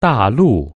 大陆